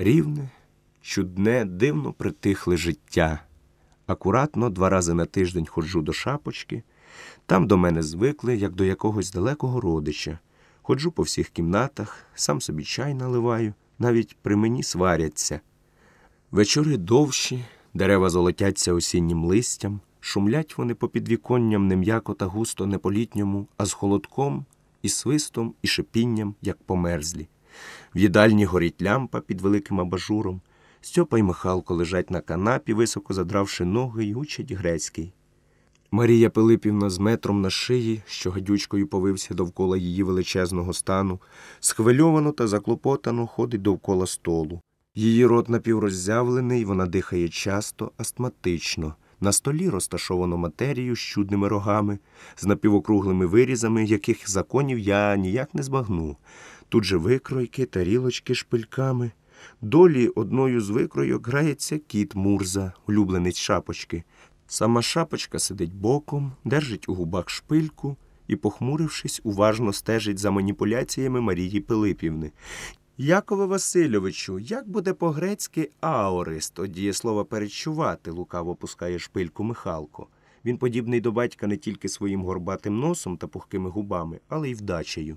Рівне, чудне, дивно притихле життя. Акуратно два рази на тиждень ходжу до шапочки. Там до мене звикли, як до якогось далекого родича. Ходжу по всіх кімнатах, сам собі чай наливаю, навіть при мені сваряться. Вечори довші, дерева золотяться осіннім листям, шумлять вони по підвіконням не м'яко та густо не по-літньому, а з холодком, і свистом, і шипінням, як померзлі. В їдальні горить лямпа під великим абажуром. Стьопа й Михалко лежать на канапі, високо задравши ноги, й учать грецький. Марія Пилипівна з метром на шиї, що гадючкою повився довкола її величезного стану, схвильовано та заклопотано ходить довкола столу. Її рот напівроззявлений, вона дихає часто, астматично. На столі розташовано матерію з чудними рогами, з напівокруглими вирізами, яких законів я ніяк не збагну. Тут же викройки, тарілочки шпильками. Долі одною з викройок грається кіт Мурза, улюбленець шапочки. Сама шапочка сидить боком, держить у губах шпильку і, похмурившись, уважно стежить за маніпуляціями Марії Пилипівни. Якове Васильовичу, як буде по-грецьки аорист, от дієслова перечувати, лукаво пускає шпильку Михалко. Він подібний до батька не тільки своїм горбатим носом та пухкими губами, але й вдачею.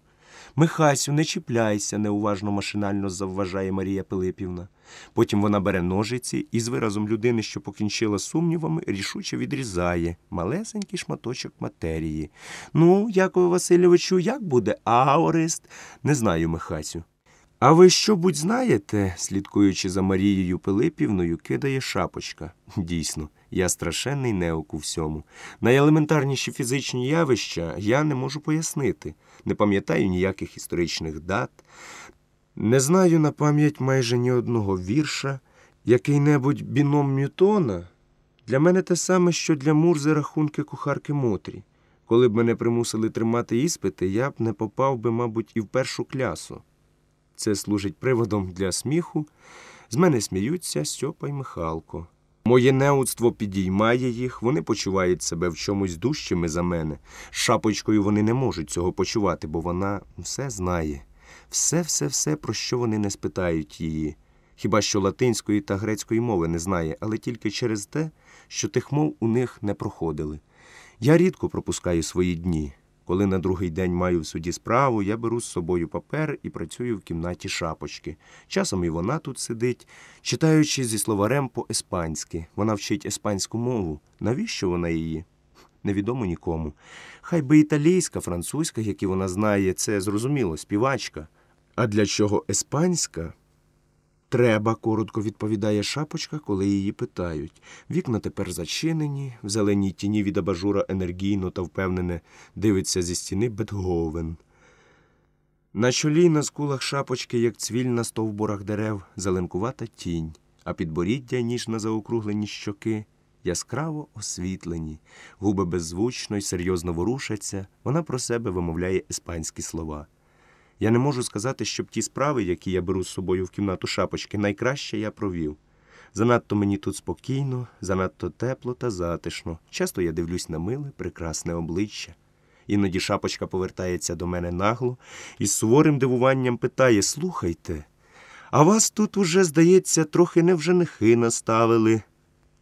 Михасю, не чіпляйся, неуважно машинально завважає Марія Пилипівна. Потім вона бере ножиці і з виразом людини, що покінчила сумнівами, рішуче відрізає малесенький шматочок матерії. Ну, Якове Васильовичу, як буде аорист? Не знаю, Михасю. А ви що будь знаєте, слідкуючи за Марією Пилипівною, кидає шапочка. Дійсно, я страшенний неук у всьому. Найелементарніші фізичні явища я не можу пояснити, не пам'ятаю ніяких історичних дат, не знаю на пам'ять майже ні одного вірша, який-небудь біном Ньютона. Для мене те саме, що для Мурзи рахунки кухарки Мотрі. Коли б мене примусили тримати іспити, я б не попав би, мабуть, і в першу клясу. Це служить приводом для сміху. З мене сміються Стьопа й Михалко. Моє неудство підіймає їх, вони почувають себе в чомусь дужчими за мене. Шапочкою вони не можуть цього почувати, бо вона все знає. Все, все, все, про що вони не спитають її. Хіба що латинської та грецької мови не знає, але тільки через те, що тих мов у них не проходили. Я рідко пропускаю свої дні. Коли на другий день маю в суді справу, я беру з собою папер і працюю в кімнаті шапочки. Часом і вона тут сидить, читаючи зі словарем по-еспанськи. Вона вчить еспанську мову. Навіщо вона її? Невідомо нікому. Хай би італійська, французька, які вона знає, це зрозуміло, співачка. А для чого еспанська? Треба, коротко відповідає шапочка, коли її питають. Вікна тепер зачинені, в зеленій тіні від абажура енергійно та впевнене дивиться зі стіни Бетговен. На чолі на скулах шапочки, як цвіль на стовбурах дерев, зеленкувата тінь, а підборіддя, ніж на заокруглені щоки, яскраво освітлені, губи беззвучно й серйозно ворушаться, вона про себе вимовляє іспанські слова. Я не можу сказати, щоб ті справи, які я беру з собою в кімнату шапочки, найкраще я провів. Занадто мені тут спокійно, занадто тепло та затишно. Часто я дивлюсь на миле, прекрасне обличчя. Іноді шапочка повертається до мене нагло і з суворим дивуванням питає Слухайте, а вас тут уже, здається, трохи не в женихи наставили.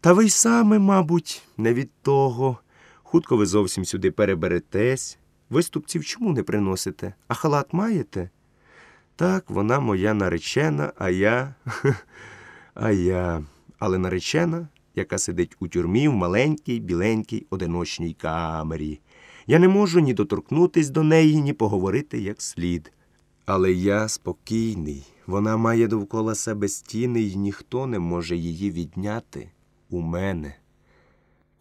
Та ви й саме, мабуть, не від того. Хутко ви зовсім сюди переберетесь. Виступців чому не приносите? А халат маєте? Так, вона моя наречена, а я. А я. Але наречена, яка сидить у тюрмі в маленькій, біленькій, одиночній камері. Я не можу ні доторкнутись до неї, ні поговорити як слід. Але я спокійний. Вона має довкола себе стіни, і ніхто не може її відняти у мене.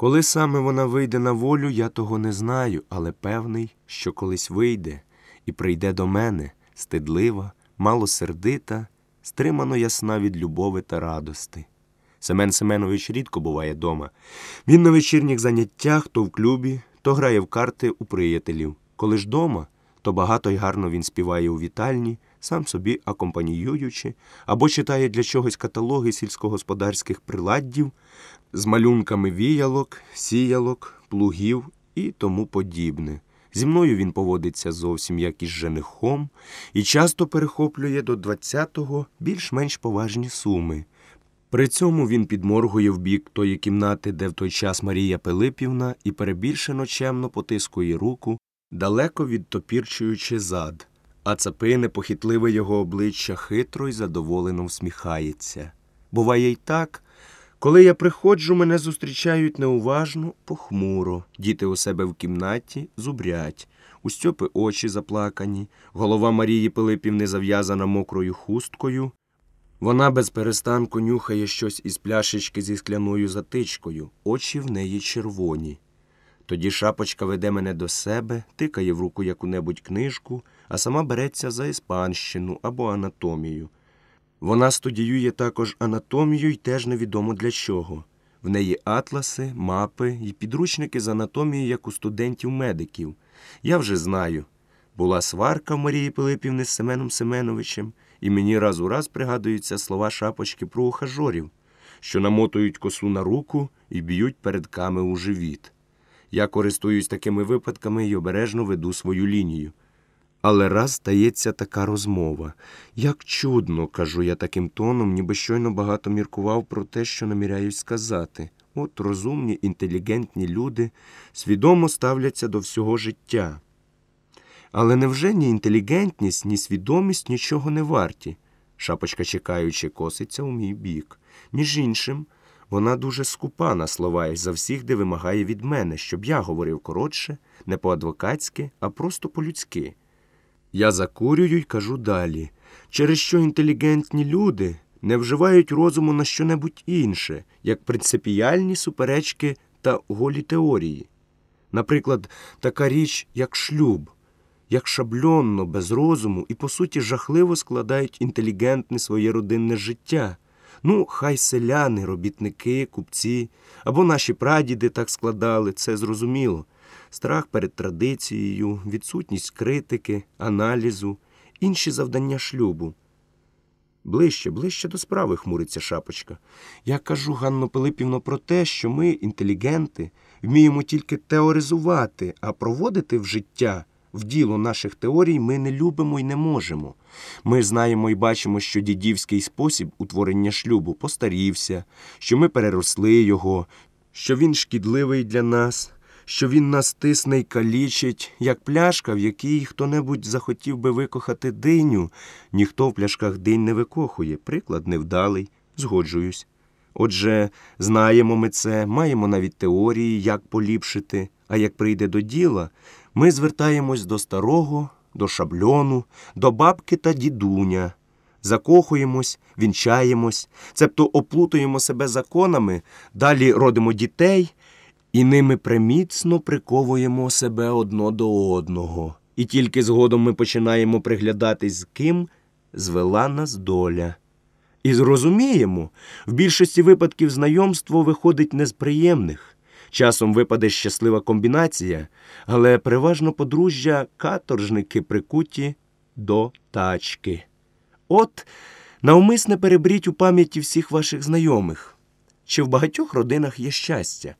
Коли саме вона вийде на волю, я того не знаю, але певний, що колись вийде і прийде до мене стидлива, малосердита, стримано ясна від любови та радости. Семен Семенович рідко буває дома. Він на вечірніх заняттях то в клубі, то грає в карти у приятелів. Коли ж дома, то багато й гарно він співає у вітальні, сам собі акомпаніюючи, або читає для чогось каталоги сільськогосподарських приладдів з малюнками віялок, сіялок, плугів і тому подібне. Зі мною він поводиться зовсім як із женихом і часто перехоплює до 20-го більш-менш поважні суми. При цьому він підморгує в бік тої кімнати, де в той час Марія Пилипівна і перебільшено чемно потискує руку, далеко відтопірчуючи зад, а цапине похитливе його обличчя хитро й задоволено всміхається. Буває й так, коли я приходжу, мене зустрічають неуважно, похмуро, діти у себе в кімнаті зубрять, у Стьопи очі заплакані, голова Марії Пилипівни зав'язана мокрою хусткою. Вона без перестанку нюхає щось із пляшечки зі скляною затичкою, очі в неї червоні. Тоді шапочка веде мене до себе, тикає в руку яку-небудь книжку, а сама береться за іспанщину або анатомію. Вона студіює також анатомію й теж невідомо для чого. В неї атласи, мапи і підручники з анатомії, як у студентів-медиків. Я вже знаю. Була сварка в Марії Пилипівни з Семеном Семеновичем, і мені раз у раз пригадуються слова шапочки про ухажорів, що намотують косу на руку і б'ють передками у живіт. Я користуюсь такими випадками і обережно веду свою лінію. Але раз стається така розмова. Як чудно, кажу я таким тоном, ніби щойно багато міркував про те, що наміряюсь сказати. От розумні, інтелігентні люди свідомо ставляться до всього життя. Але невже ні інтелігентність, ні свідомість нічого не варті? Шапочка, чекаючи, коситься у мій бік. Між іншим, вона дуже скупа на слова і де вимагає від мене, щоб я говорив коротше, не по-адвокатськи, а просто по-людськи. Я закурюю й кажу далі, через що інтелігентні люди не вживають розуму на щонебудь інше, як принципіальні суперечки та голі теорії. Наприклад, така річ, як шлюб, як шабльонно, без розуму і, по суті, жахливо складають інтелігентне своє родинне життя. Ну, хай селяни, робітники, купці або наші прадіди так складали, це зрозуміло. Страх перед традицією, відсутність критики, аналізу, інші завдання шлюбу. Ближче, ближче до справи хмуриться шапочка. Я кажу, Ганно Пилипівно, про те, що ми, інтелігенти, вміємо тільки теоризувати, а проводити в життя, в діло наших теорій ми не любимо і не можемо. Ми знаємо і бачимо, що дідівський спосіб утворення шлюбу постарівся, що ми переросли його, що він шкідливий для нас, що він нас тисне й калічить, як пляшка, в якій хто-небудь захотів би викохати диню. Ніхто в пляшках динь не викохує. Приклад невдалий, згоджуюсь. Отже, знаємо ми це, маємо навіть теорії, як поліпшити, а як прийде до діла, ми звертаємось до старого, до шабльону, до бабки та дідуня. Закохуємось, вінчаємось, цебто оплутуємо себе законами, далі родимо дітей і ними приміцно приковуємо себе одно до одного. І тільки згодом ми починаємо приглядатись, з ким звела нас доля. І зрозуміємо, в більшості випадків знайомство виходить не з приємних. Часом випаде щаслива комбінація, але переважно подружжя каторжники прикуті до тачки. От навмисне перебріть у пам'яті всіх ваших знайомих. Чи в багатьох родинах є щастя?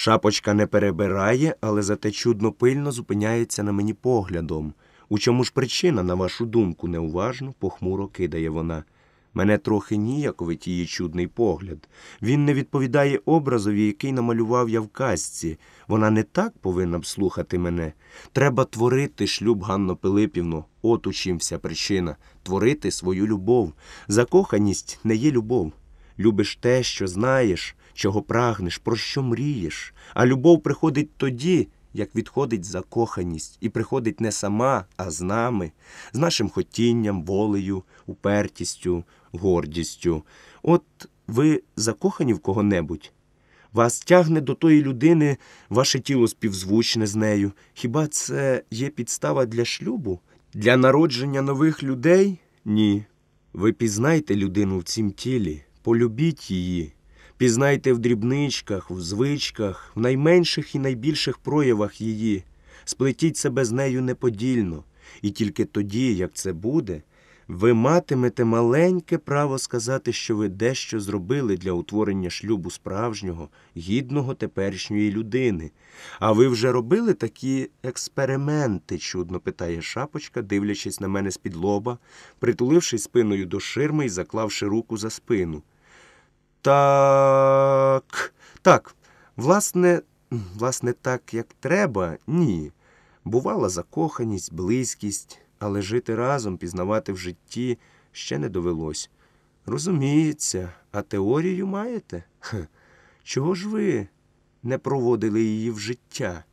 Шапочка не перебирає, але зате чудно пильно зупиняється на мені поглядом. У чому ж причина, на вашу думку, неуважно, похмуро кидає вона. Мене трохи ніяковить її чудний погляд. Він не відповідає образові, який намалював я в казці. Вона не так повинна б слухати мене. Треба творити шлюб Ганно Пилипівно. От у чим вся причина творити свою любов. Закоханість не є любов. Любиш те, що знаєш, чого прагнеш, про що мрієш. А любов приходить тоді, як відходить закоханість, і приходить не сама, а з нами, з нашим хотінням, волею, упертістю, гордістю. От ви закохані в кого-небудь. Вас тягне до тої людини ваше тіло співзвучне з нею. Хіба це є підстава для шлюбу? Для народження нових людей? Ні. Ви пізнайте людину в цім тілі, полюбіть її, пізнайте в дрібничках, в звичках, в найменших і найбільших проявах її, сплетіть себе з нею неподільно, і тільки тоді, як це буде, ви матимете маленьке право сказати, що ви дещо зробили для утворення шлюбу справжнього, гідного теперішньої людини. А ви вже робили такі експерименти? чудно питає шапочка, дивлячись на мене з-під лоба, притулившись спиною до ширми і заклавши руку за спину. Так, так, власне, власне, так, як треба, ні. Бувала закоханість, близькість, але жити разом, пізнавати в житті ще не довелось. Розуміється, а теорію маєте? Хе. Чого ж ви не проводили її в життя?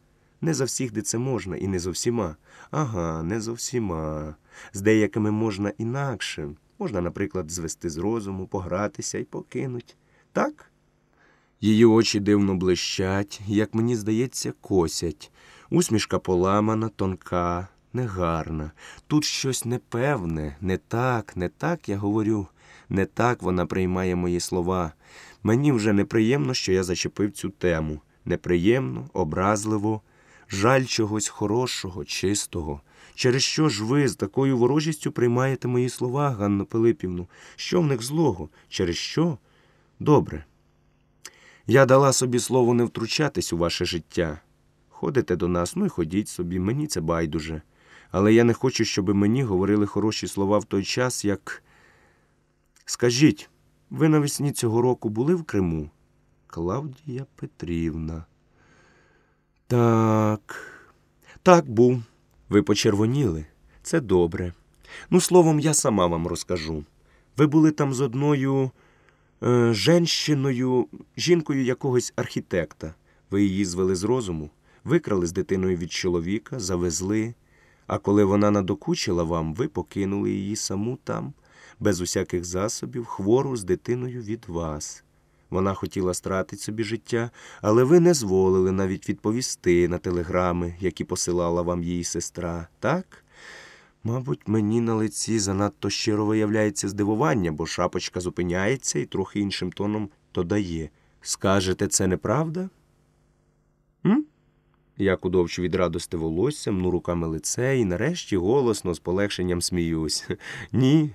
Не за всіх, де це можна, і не зо всіма. Ага, не зо всіма. З деякими можна інакше. Можна, наприклад, звести з розуму, погратися і покинуть. Так? Її очі дивно блищать, як мені здається, косять. Усмішка поламана, тонка, негарна. Тут щось непевне, не так, не так я говорю, не так вона приймає мої слова. Мені вже неприємно, що я зачепив цю тему. Неприємно, образливо, жаль чогось хорошого, чистого. Через що ж ви з такою ворожістю приймаєте мої слова, Ганно Пилипівну? Що в них злого? Через що? Добре. Я дала собі слово не втручатись у ваше життя. Ходите до нас, ну і ходіть собі, мені це байдуже. Але я не хочу, щоб мені говорили хороші слова в той час, як. Скажіть, ви навесні цього року були в Криму? Клавдія Петрівна. Так. Так, був. Ви почервоніли. Це добре. Ну, словом, я сама вам розкажу. Ви були там з одною е, женщиною, жінкою якогось архітекта. Ви її звели з розуму, викрали з дитиною від чоловіка, завезли. А коли вона надокучила вам, ви покинули її саму там, без усяких засобів, хвору з дитиною від вас. Вона хотіла стратити собі життя, але ви не зволили навіть відповісти на телеграми, які посилала вам її сестра, так? Мабуть, мені на лиці занадто щиро виявляється здивування, бо шапочка зупиняється і трохи іншим тоном додає. Скажете, це неправда? М? Я кудовчу від радости волосся, мну руками лице і нарешті голосно з полегшенням сміюсь. Ні,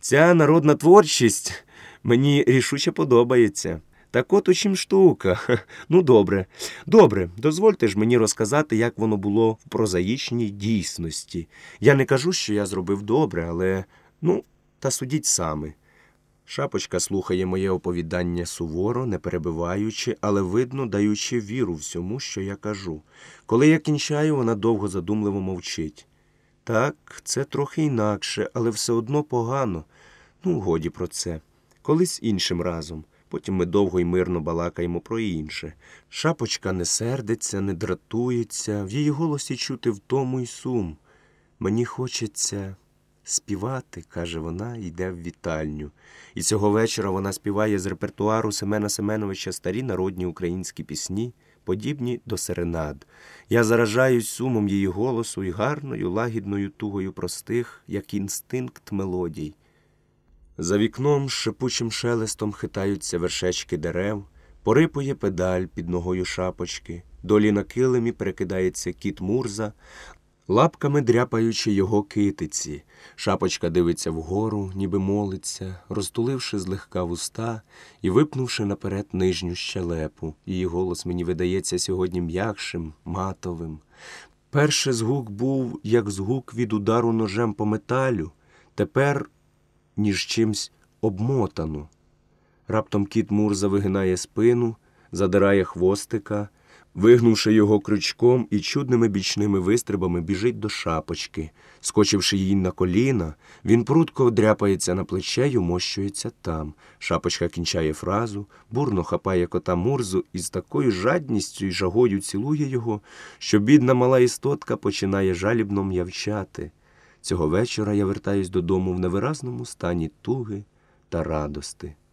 ця народна творчість мені рішуче подобається. Так от у чим штука. Ну, добре, добре, дозвольте ж мені розказати, як воно було в прозаїчній дійсності. Я не кажу, що я зробив добре, але ну, та судіть самі. Шапочка слухає моє оповідання суворо, не перебиваючи, але видно, даючи віру всьому, що я кажу. Коли я кінчаю, вона довго задумливо мовчить. Так, це трохи інакше, але все одно погано. Ну, годі про це. Колись іншим разом. Потім ми довго й мирно балакаємо про інше. Шапочка не сердиться, не дратується, в її голосі чути втому й сум. Мені хочеться співати, каже вона, йде в вітальню. І цього вечора вона співає з репертуару Семена Семеновича старі народні українські пісні, подібні до серенад. Я заражаюсь сумом її голосу і гарною, лагідною тугою простих, як інстинкт мелодій. За вікном з шипучим шелестом хитаються вершечки дерев, порипує педаль під ногою шапочки, долі на килимі перекидається кіт Мурза, лапками дряпаючи його китиці. Шапочка дивиться вгору, ніби молиться, розтуливши злегка вуста і випнувши наперед нижню щелепу. Її голос мені видається сьогодні м'якшим, матовим. Перше згук був, як згук від удару ножем по металю, тепер ніж чимсь обмотано. Раптом кіт Мурза вигинає спину, задирає хвостика, вигнувши його крючком і чудними бічними вистрибами біжить до шапочки. Скочивши їй на коліна, він прудко дряпається на плече й умощується там. Шапочка кінчає фразу, бурно хапає кота Мурзу і з такою жадністю й жагою цілує його, що бідна мала істотка починає жалібно м'явчати. Цього вечора я вертаюсь додому в невиразному стані туги та радости.